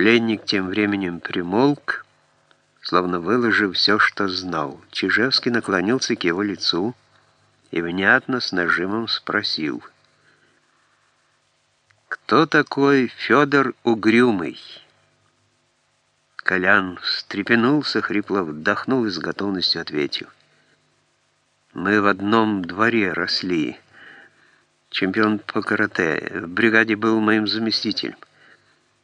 Пленник тем временем примолк, словно выложив все, что знал. Чижевский наклонился к его лицу и внятно с нажимом спросил. «Кто такой Федор Угрюмый?» Колян встрепенулся, хрипло вдохнул и с готовностью ответил. «Мы в одном дворе росли. Чемпион по карате. В бригаде был моим заместителем.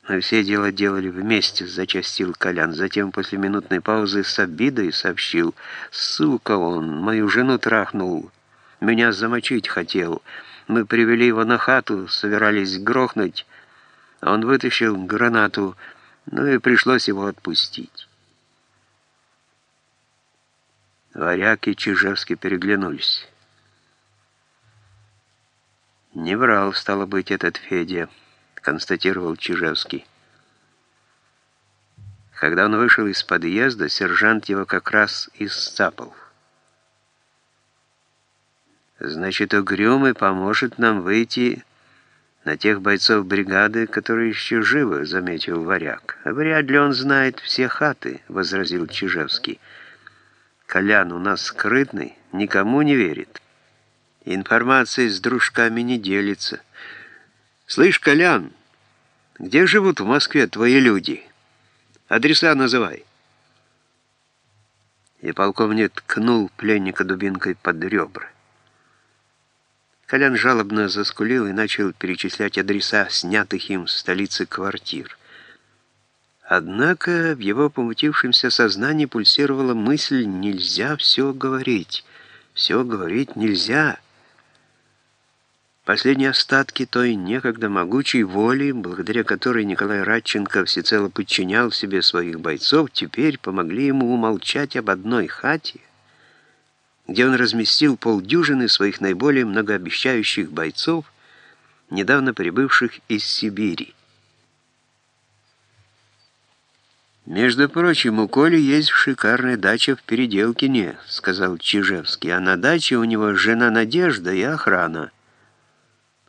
Мы все дело делали вместе, зачастил Колян. Затем, после минутной паузы, с обидой сообщил. Сука он, мою жену трахнул. Меня замочить хотел. Мы привели его на хату, собирались грохнуть. Он вытащил гранату, ну и пришлось его отпустить. Варяг и Чижевский переглянулись. «Не врал, стало быть, этот Федя», — констатировал Чижевский. Когда он вышел из подъезда, сержант его как раз и сцапал. «Значит, Угрюмый поможет нам выйти...» на тех бойцов бригады, которые еще живы», — заметил варяг. «Вряд ли он знает все хаты», — возразил Чижевский. «Колян у нас скрытный, никому не верит. Информацией с дружками не делится. Слышь, Колян, где живут в Москве твои люди? Адреса называй». И полковник ткнул пленника дубинкой под ребра. Колян жалобно заскулил и начал перечислять адреса снятых им в столице квартир. Однако в его помутившемся сознании пульсировала мысль «нельзя все говорить, все говорить нельзя». Последние остатки той некогда могучей воли, благодаря которой Николай Радченко всецело подчинял себе своих бойцов, теперь помогли ему умолчать об одной хате, где он разместил полдюжины своих наиболее многообещающих бойцов, недавно прибывших из Сибири. «Между прочим, у Коли есть шикарная дача в Переделкине», — сказал Чижевский, «а на даче у него жена Надежда и охрана.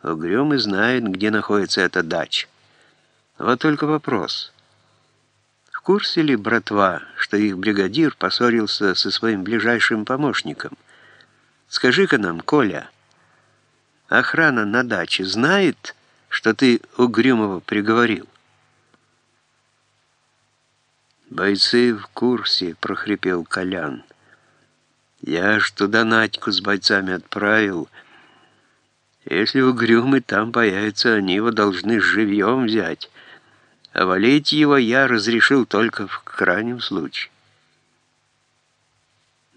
Угрюмый знает, где находится эта дача. Вот только вопрос — курсе ли, братва, что их бригадир поссорился со своим ближайшим помощником? Скажи-ка нам, Коля, охрана на даче знает, что ты Угрюмова приговорил? «Бойцы в курсе», — прохрипел Колян. «Я ж туда Надьку с бойцами отправил. Если Угрюмый там появится, они его должны живьем взять» а валить его я разрешил только в крайнем случае.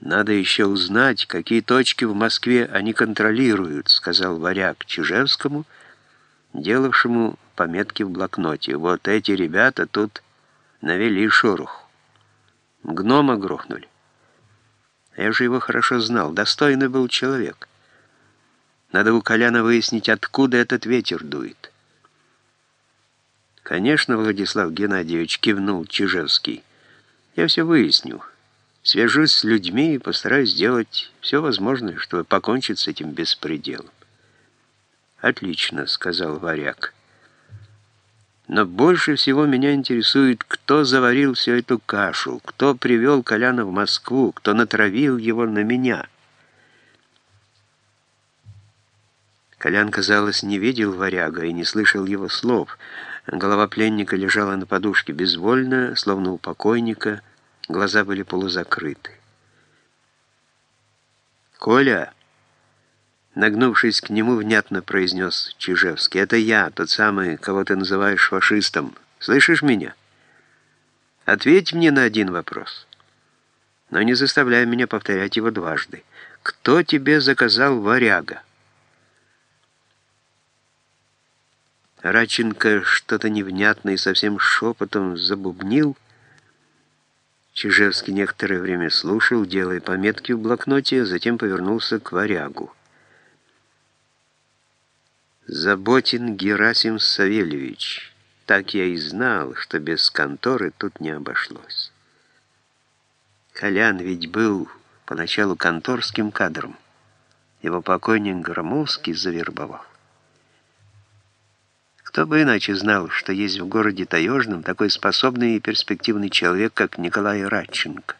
«Надо еще узнать, какие точки в Москве они контролируют», сказал варяг Чижевскому, делавшему пометки в блокноте. «Вот эти ребята тут навели шорох. Гнома грохнули. Я же его хорошо знал, достойный был человек. Надо у Коляна выяснить, откуда этот ветер дует». «Конечно, Владислав Геннадьевич», — кивнул Чижевский. «Я все выясню. Свяжусь с людьми и постараюсь сделать все возможное, чтобы покончить с этим беспределом». «Отлично», — сказал варяг. «Но больше всего меня интересует, кто заварил всю эту кашу, кто привел Коляна в Москву, кто натравил его на меня». Колян, казалось, не видел варяга и не слышал его слов — Голова пленника лежала на подушке безвольно, словно у покойника, глаза были полузакрыты. «Коля!» Нагнувшись к нему, внятно произнес Чижевский. «Это я, тот самый, кого ты называешь фашистом. Слышишь меня? Ответь мне на один вопрос. Но не заставляй меня повторять его дважды. Кто тебе заказал варяга?» Раченко что-то невнятное и совсем шепотом забубнил. Чижевский некоторое время слушал, делая пометки в блокноте, затем повернулся к варягу. Заботин Герасим Савельевич. Так я и знал, что без конторы тут не обошлось. Колян ведь был поначалу конторским кадром. Его покойник Громовский завербовал. Кто бы иначе знал, что есть в городе Таежном такой способный и перспективный человек, как Николай Радченко.